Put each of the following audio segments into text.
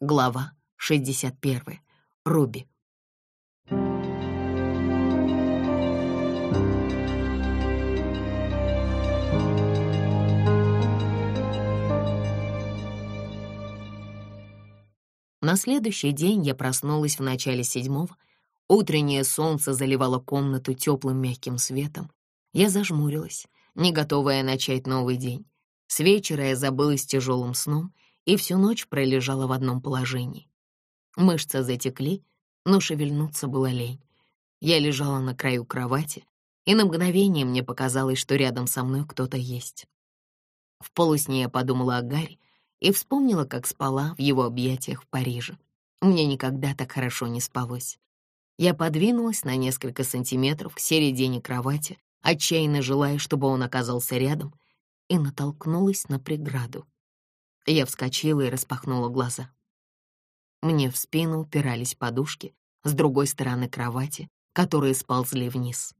Глава 61. Руби. На следующий день я проснулась в начале седьмого. Утреннее солнце заливало комнату теплым мягким светом. Я зажмурилась, не готовая начать новый день. С вечера я забылась тяжелым сном и всю ночь пролежала в одном положении. Мышцы затекли, но шевельнуться было лень. Я лежала на краю кровати, и на мгновение мне показалось, что рядом со мной кто-то есть. В полусне я подумала о Гарри и вспомнила, как спала в его объятиях в Париже. Мне никогда так хорошо не спалось. Я подвинулась на несколько сантиметров к середине кровати, отчаянно желая, чтобы он оказался рядом, и натолкнулась на преграду. Я вскочила и распахнула глаза. Мне в спину упирались подушки с другой стороны кровати, которые сползли вниз.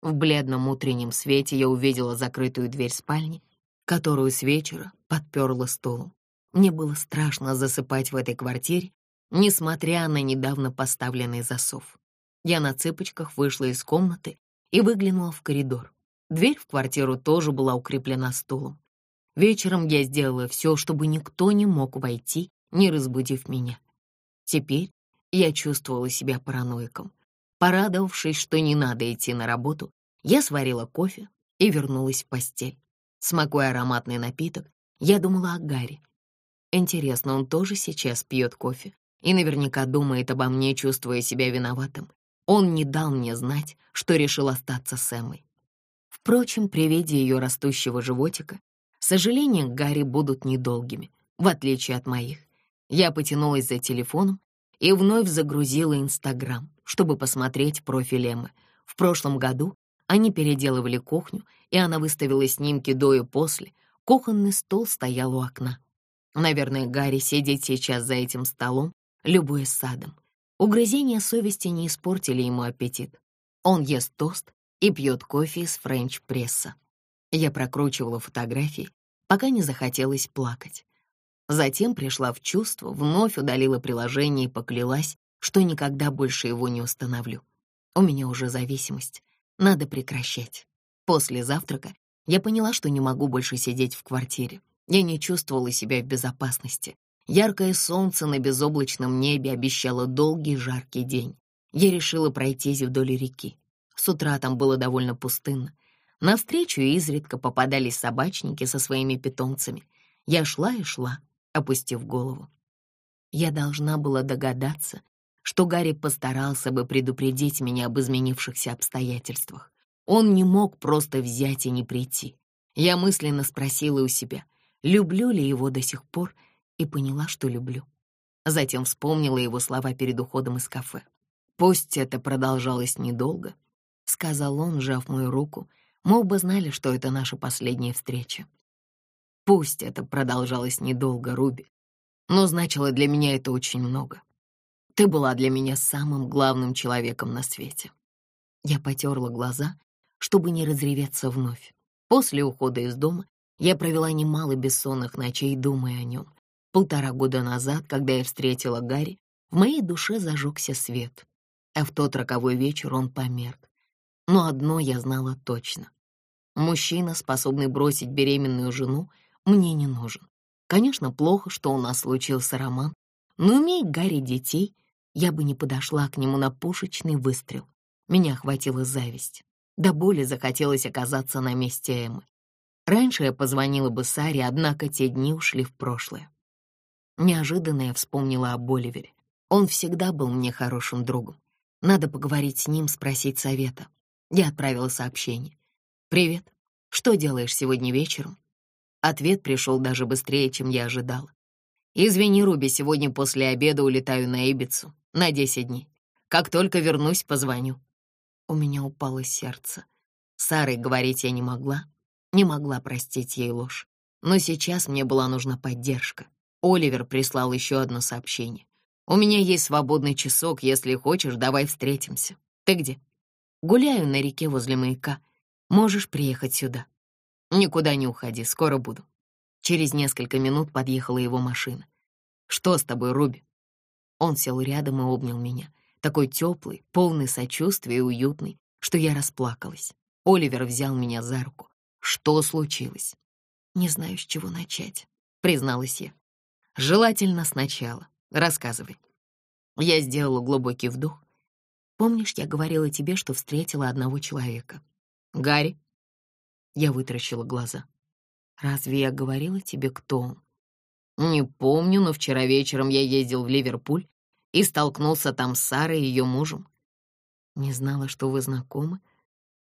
В бледном утреннем свете я увидела закрытую дверь спальни, которую с вечера подперла стулом. Мне было страшно засыпать в этой квартире, несмотря на недавно поставленный засов. Я на цыпочках вышла из комнаты и выглянула в коридор. Дверь в квартиру тоже была укреплена стулом. Вечером я сделала все, чтобы никто не мог войти, не разбудив меня. Теперь я чувствовала себя параноиком. Порадовавшись, что не надо идти на работу, я сварила кофе и вернулась в постель. Смакуя ароматный напиток, я думала о Гарри. Интересно, он тоже сейчас пьет кофе и наверняка думает обо мне, чувствуя себя виноватым. Он не дал мне знать, что решил остаться с Эммой. Впрочем, при виде ее растущего животика, сожаления Гарри будут недолгими, в отличие от моих. Я потянулась за телефоном и вновь загрузила Инстаграм, чтобы посмотреть профиль Эммы. В прошлом году они переделывали кухню, и она выставила снимки до и после. Кухонный стол стоял у окна. Наверное, Гарри сидит сейчас за этим столом, любуясь садом. Угрызения совести не испортили ему аппетит. Он ест тост и пьет кофе из френч-пресса. Я прокручивала фотографии, пока не захотелось плакать. Затем пришла в чувство, вновь удалила приложение и поклялась, что никогда больше его не установлю. У меня уже зависимость, надо прекращать. После завтрака я поняла, что не могу больше сидеть в квартире. Я не чувствовала себя в безопасности. Яркое солнце на безоблачном небе обещало долгий жаркий день. Я решила пройтись вдоль реки. С утра там было довольно пустынно. Навстречу изредка попадались собачники со своими питомцами. Я шла и шла, опустив голову. Я должна была догадаться, что Гарри постарался бы предупредить меня об изменившихся обстоятельствах. Он не мог просто взять и не прийти. Я мысленно спросила у себя, люблю ли его до сих пор, и поняла, что люблю. Затем вспомнила его слова перед уходом из кафе. «Пусть это продолжалось недолго», — сказал он, сжав мою руку. Мы оба знали, что это наша последняя встреча. «Пусть это продолжалось недолго, Руби, но значило для меня это очень много. Ты была для меня самым главным человеком на свете». Я потерла глаза, чтобы не разреветься вновь. После ухода из дома я провела немало бессонных ночей, думая о нем. Полтора года назад, когда я встретила Гарри, в моей душе зажегся свет, а в тот роковой вечер он померк. Но одно я знала точно. Мужчина, способный бросить беременную жену, мне не нужен. Конечно, плохо, что у нас случился роман, но имея Гарри детей, я бы не подошла к нему на пушечный выстрел. Меня охватила зависть. До боли захотелось оказаться на месте Эммы. Раньше я позвонила бы Саре, однако те дни ушли в прошлое. Неожиданно я вспомнила об Оливере. Он всегда был мне хорошим другом. Надо поговорить с ним, спросить совета. Я отправила сообщение. «Привет. Что делаешь сегодня вечером?» Ответ пришел даже быстрее, чем я ожидала. «Извини, Руби, сегодня после обеда улетаю на Эбицу на 10 дней. Как только вернусь, позвоню». У меня упало сердце. Сарой говорить я не могла, не могла простить ей ложь. Но сейчас мне была нужна поддержка. Оливер прислал еще одно сообщение. «У меня есть свободный часок, если хочешь, давай встретимся. Ты где?» «Гуляю на реке возле маяка. Можешь приехать сюда». «Никуда не уходи, скоро буду». Через несколько минут подъехала его машина. Что с тобой, Руби?» Он сел рядом и обнял меня, такой теплый, полный сочувствия и уютный, что я расплакалась. Оливер взял меня за руку. «Что случилось?» «Не знаю, с чего начать», — призналась я. «Желательно сначала. Рассказывай». Я сделала глубокий вдох. «Помнишь, я говорила тебе, что встретила одного человека?» «Гарри?» Я вытаращила глаза. «Разве я говорила тебе, кто он?» «Не помню, но вчера вечером я ездил в Ливерпуль и столкнулся там с Сарой и ее мужем. Не знала, что вы знакомы.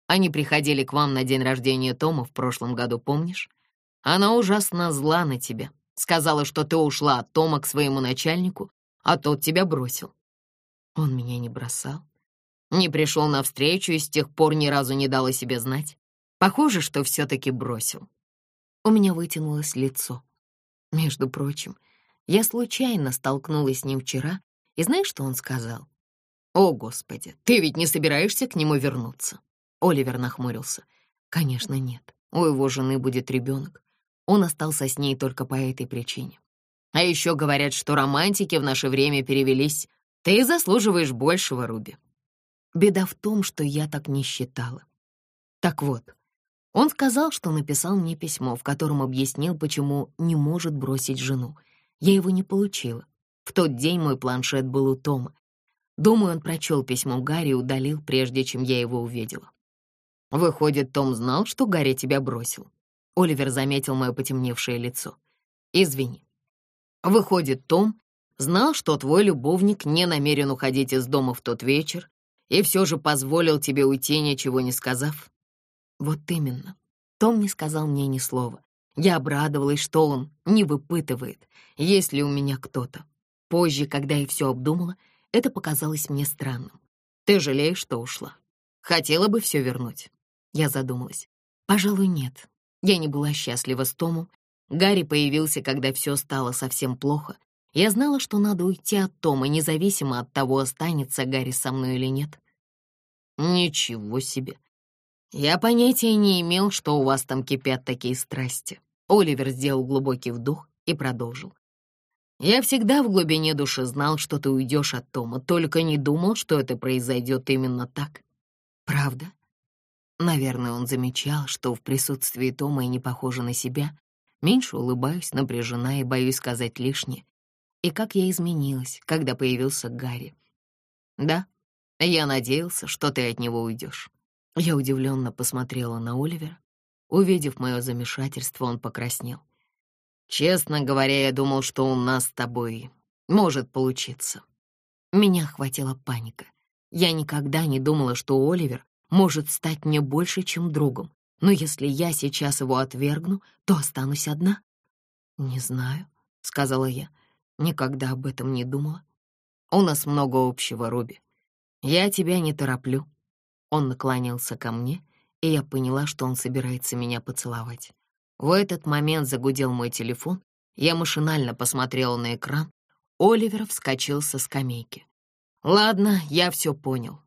Они приходили к вам на день рождения Тома в прошлом году, помнишь? Она ужасно зла на тебя. Сказала, что ты ушла от Тома к своему начальнику, а тот тебя бросил. Он меня не бросал. Не пришел навстречу и с тех пор ни разу не дал о себе знать. Похоже, что все-таки бросил. У меня вытянулось лицо. Между прочим, я случайно столкнулась с ним вчера, и знаешь, что он сказал? «О, Господи, ты ведь не собираешься к нему вернуться?» Оливер нахмурился. «Конечно, нет. У его жены будет ребенок. Он остался с ней только по этой причине. А еще говорят, что романтики в наше время перевелись. Ты заслуживаешь большего, Руби». Беда в том, что я так не считала. Так вот, он сказал, что написал мне письмо, в котором объяснил, почему не может бросить жену. Я его не получила. В тот день мой планшет был у Тома. Думаю, он прочел письмо Гарри и удалил, прежде чем я его увидела. Выходит, Том знал, что Гарри тебя бросил. Оливер заметил мое потемневшее лицо. Извини. Выходит, Том знал, что твой любовник не намерен уходить из дома в тот вечер и все же позволил тебе уйти, ничего не сказав. Вот именно. Том не сказал мне ни слова. Я обрадовалась, что он не выпытывает, есть ли у меня кто-то. Позже, когда я все обдумала, это показалось мне странным. Ты жалеешь, что ушла? Хотела бы все вернуть? Я задумалась. Пожалуй, нет. Я не была счастлива с Томом. Гарри появился, когда все стало совсем плохо. Я знала, что надо уйти от Тома, независимо от того, останется Гарри со мной или нет. Ничего себе. Я понятия не имел, что у вас там кипят такие страсти. Оливер сделал глубокий вдох и продолжил. Я всегда в глубине души знал, что ты уйдешь от Тома, только не думал, что это произойдет именно так. Правда? Наверное, он замечал, что в присутствии Тома я не похожа на себя, меньше улыбаюсь, напряжена и боюсь сказать лишнее. И как я изменилась, когда появился Гарри. Да, я надеялся, что ты от него уйдешь. Я удивленно посмотрела на Оливера. Увидев мое замешательство, он покраснел. «Честно говоря, я думал, что у нас с тобой может получиться». Меня охватила паника. Я никогда не думала, что Оливер может стать мне больше, чем другом. Но если я сейчас его отвергну, то останусь одна. «Не знаю», — сказала я. Никогда об этом не думала. «У нас много общего, Руби. Я тебя не тороплю. Он наклонился ко мне, и я поняла, что он собирается меня поцеловать. В этот момент загудел мой телефон, я машинально посмотрела на экран. Оливер вскочил со скамейки. «Ладно, я все понял.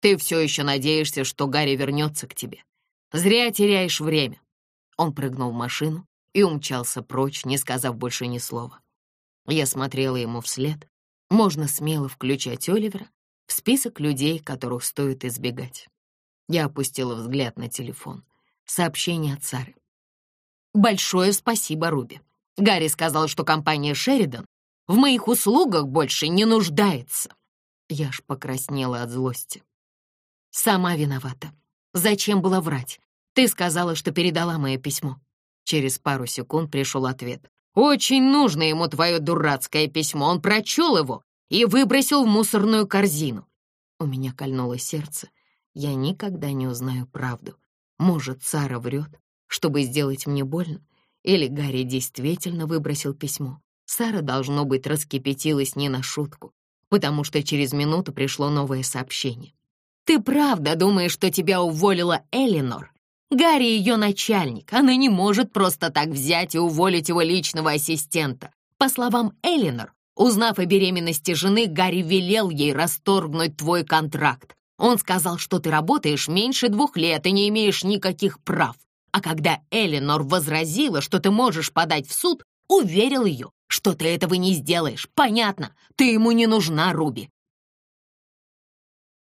Ты все еще надеешься, что Гарри вернется к тебе. Зря теряешь время». Он прыгнул в машину и умчался прочь, не сказав больше ни слова. Я смотрела ему вслед. Можно смело включать Оливера, в список людей, которых стоит избегать. Я опустила взгляд на телефон. Сообщение от Сары. «Большое спасибо, Руби. Гарри сказал, что компания «Шеридан» в моих услугах больше не нуждается». Я ж покраснела от злости. «Сама виновата. Зачем было врать? Ты сказала, что передала мое письмо». Через пару секунд пришел ответ. «Очень нужно ему твое дурацкое письмо. Он прочел его и выбросил в мусорную корзину. У меня кольнуло сердце. Я никогда не узнаю правду. Может, Сара врет, чтобы сделать мне больно? Или Гарри действительно выбросил письмо? Сара, должно быть, раскипятилась не на шутку, потому что через минуту пришло новое сообщение. «Ты правда думаешь, что тебя уволила Элинор? Гарри ее начальник. Она не может просто так взять и уволить его личного ассистента. По словам Элинор, Узнав о беременности жены, Гарри велел ей расторгнуть твой контракт. Он сказал, что ты работаешь меньше двух лет и не имеешь никаких прав. А когда Эленор возразила, что ты можешь подать в суд, уверил ее, что ты этого не сделаешь. Понятно, ты ему не нужна, Руби.